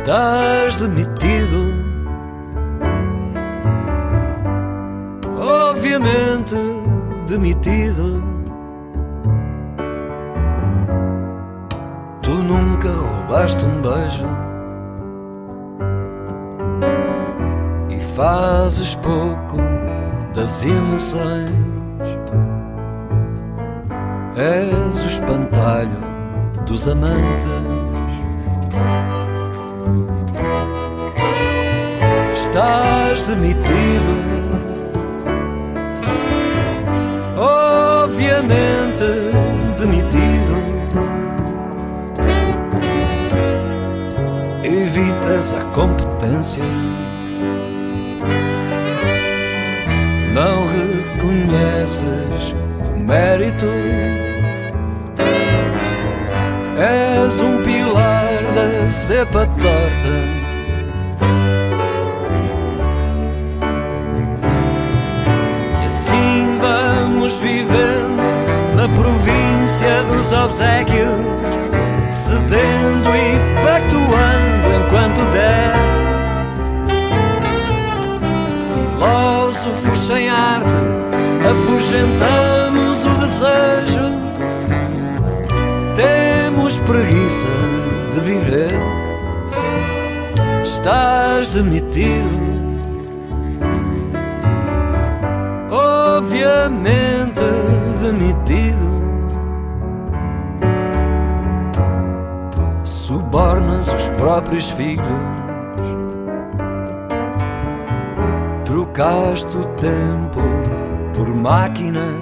Estás demitido. Obviamente demitido. Tu nunca roubaste um beijo e fazes pouco das emoções. És o espantalho dos amantes. Estás demitido. Obviamente demitido. Evitas a competência. Não reconheces o mérito. És um pilar da cepa torta. E assim vamos vivendo na província dos obsequios, cedendo e pactuando enquanto der. Filósofos sem arte, afugentamos o desejo. Temos preguiça Estás demitido. Obviamente demitido. Subornas os próprios filhos. Trocaste o tempo por máquinas.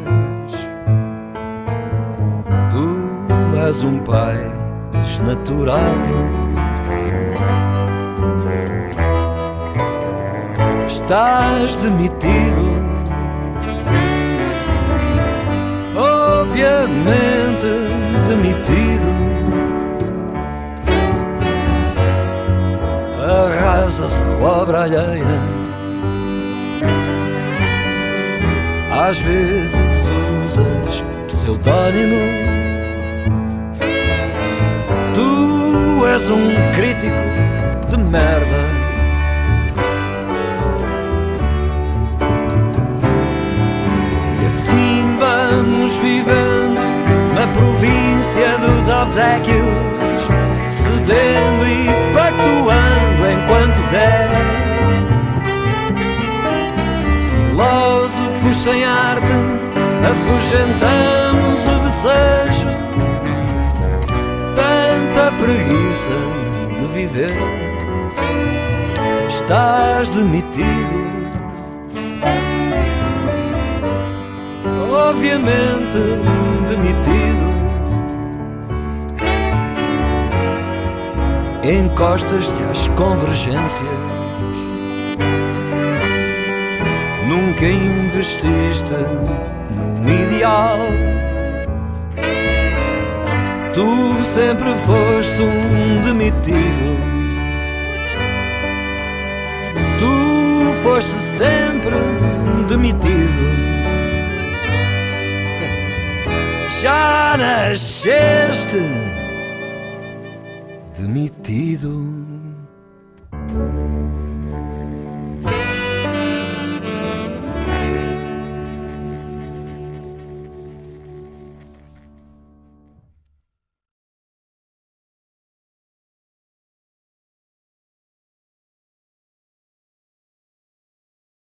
Tu és um pai desnaturado. Estás demitido. Obviamente demitido. Arrasas a obra alheia. Às vezes usas pseudónimo. Tu és um crítico de merda. Província dos obsequios, cedendo e pactuando enquanto der. Filósofos sem arte, afugentamos o desejo, tanta preguiça de viver. Estás demitido. obviamente demitido. Encostas-te às convergências. Nunca investiste num ideal. Tu sempre foste um demitido. Tu foste sempre um demitido. já nasceste admitido.